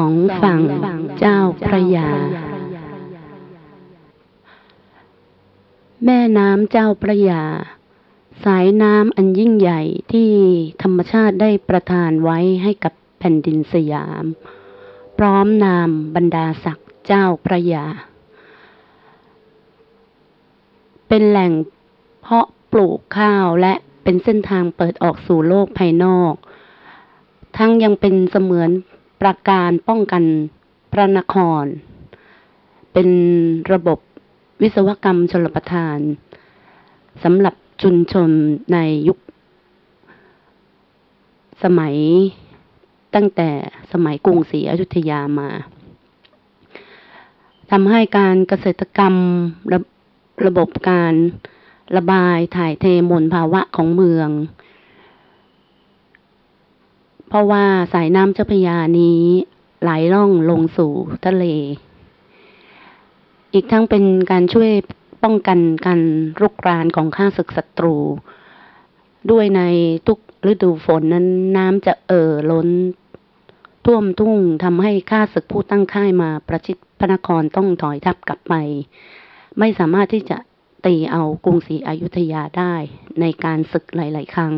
ของฝั่งเจ้าพระยา แม่น้ำเจ้าพระยา สายน้ำอันยิ่งใหญ่ที่ธรรมชาติได้ประทานไว้ให้กับแผ่นดินสยาม พร้อมนามบรรดาศักดิ์เจ้าพระยา เป็นแหล่งเพาะปลูกข้าวและเป็นเส้นทางเปิดออกสู่โลกภายนอก ทั้งยังเป็นเสมือน ประการป้องกันพระนคร เป็นระบบวิศวกรรมชลประทานสำหรับชุมชนในยุค สมัยตั้งแต่สมัยกรุงศรีอยุธยามาทำให้การเกษตรกรรมระระบบการระบายถ่ายเทมลภาวะของเมือง เพราะว่าสายน้ำเจ้าพยานี้ไหลล่องลงสู่ทะเล อีกทั้งเป็นการช่วยป้องกันการรุกรานของข้าศึกศัตรู ด้วยในทุกฤดูฝนนั้นน้ำจะเอ่อล้น ท่วมทุ่งทำให้ข้าศึกผู้ตั้งค่ายมาประชิดพระนครต้องถอยทัพกลับไป ไม่สามารถที่จะตีเอากรุงศรีอยุธยาได้ในการศึกหลาย ๆ ครั้ง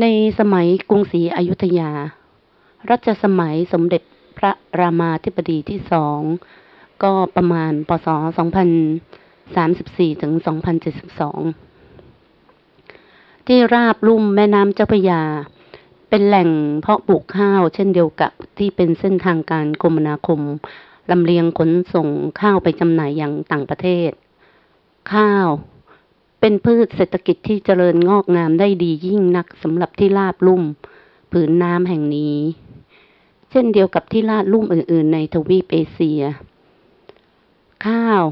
ในสมัยกรุงศรีอยุธยา รัชสมัยสมเด็จพระรามาธิบดีที่สองก็ประมาณปศ2034ถึง2072 ที่ราบลุ่มแม่น้ำเจ้าพระยา เป็นแหล่งเพาะปลูกข้าวเช่นเดียวกับที่เป็นเส้นทางการคมนาคมลำเลียงขนส่งข้าวไปจำหน่ายอย่างต่างประเทศ ข้าว เป็นพืชเศรษฐกิจที่เจริญงอกงามได้ดียิ่งนักสำหรับที่ราบลุ่ม ผืนน้ำแห่งนี้ เช่นเดียวกับที่ลาดลุ่มอื่น ๆ ในทวีปเอเชีย ข้าว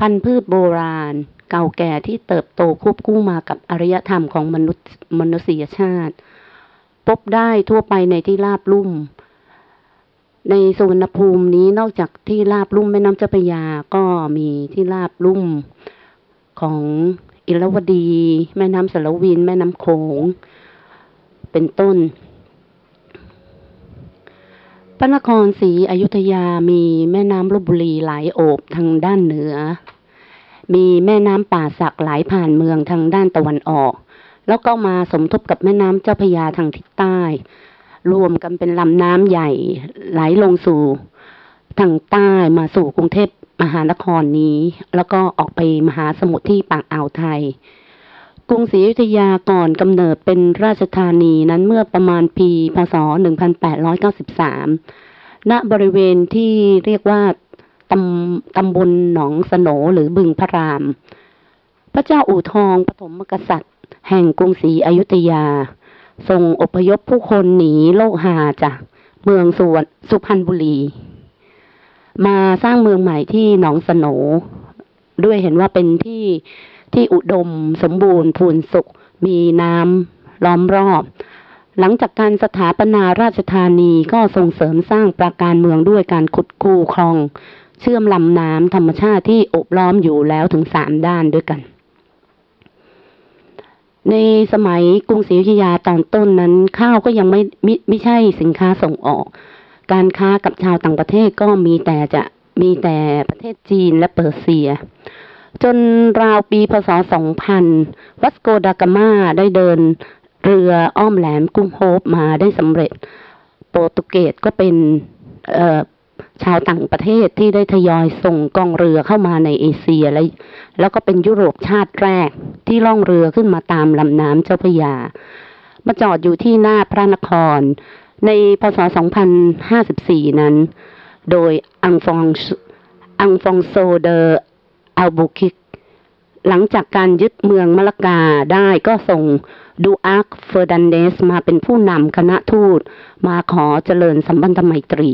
พันธุ์พืชโบราณ เก่าแก่ที่เติบโตควบคู่มากับอารยธรรมของมนุษย์มนุษยชาติ พบได้ทั่วไปในที่ราบลุ่ม ในสุวรรณภูมินี้นอกจากที่ราบลุ่มแม่น้ำเจ้าพระยาก็มีที่ราบลุ่มของ อิรวดี แม่น้ำสารวิน แม่น้ำโขง เป็นต้นพระนครศรีอยุธยามีแม่น้ำลบบุรีไหลโอบทางด้านเหนือ มีแม่น้ำป่าสักไหลผ่านเมืองทางด้านตะวันออก แล้วก็มาสมทบกับแม่น้ำเจ้าพยาทางทิศใต้ รวมกันเป็นลำน้ำใหญ่ไหลลงสู่ ทางใต้มาสู่กรุงเทพมหานครนี้ แล้วก็ออกไปมหาสมุทรที่ปากอ่าวไทย กรุงศรีอยุธยาก่อนกำเนิดเป็นราชธานีนั้นเมื่อประมาณปีพศ 1893 ณ บริเวณที่เรียกว่าตำตำบลหนองสโหนหรือบึงพระราม พระเจ้าอู่ทองปฐมกษัตริย์ แห่งกรุงศรีอยุธยา ทรงอพยพผู้คนหนีโลกหาจากเมืองสวรรณสุพรรณบุรี มาสร้างเมืองใหม่ที่หนองสโหนด้วยเห็นว่าเป็นที่ที่อุดมสมบูรณ์พูนสุข มีน้ำล้อมรอบ หลังจากการสถาปนาราชธานีก็ส่งเสริมสร้างปราการเมืองด้วยการขุดคูคลอง เชื่อมลำน้ำธรรมชาติที่อบล้อมอยู่แล้วถึงสามด้านด้วยกัน ในสมัยกรุงศรีอยุธยาตอนต้นนั้น ข้าวก็ยังไม่ไม่ไม่ใช่สินค้าส่งออก การค้ากับชาวต่างประเทศก็มีแต่จะมีแต่ประเทศจีนและเปอร์เซีย จนราวปีพศ 2000 วัสโกดากามาได้เดินเรืออ้อมแหลมกุ้งโฮปมาได้สำเร็จ โปรตุเกสก็เป็นชาวต่างประเทศที่ได้ทยอยส่งกองเรือเข้ามาในเอเชีย และแล้วก็เป็นยุโรปชาติแรกที่ล่องเรือขึ้นมาตามลำน้ำเจ้าพระยา มาจอดอยู่ที่หน้าพระนคร ในพศ 2054 นั้น โดยอังฟองอังฟองโซเดออัลบุคิก หลังจากการยึดเมืองมะละกาได้ก็ส่งดูอาร์คเฟอร์ดันเดสมาเป็นผู้นำคณะทูตมาขอเจริญสัมพันธไมตรี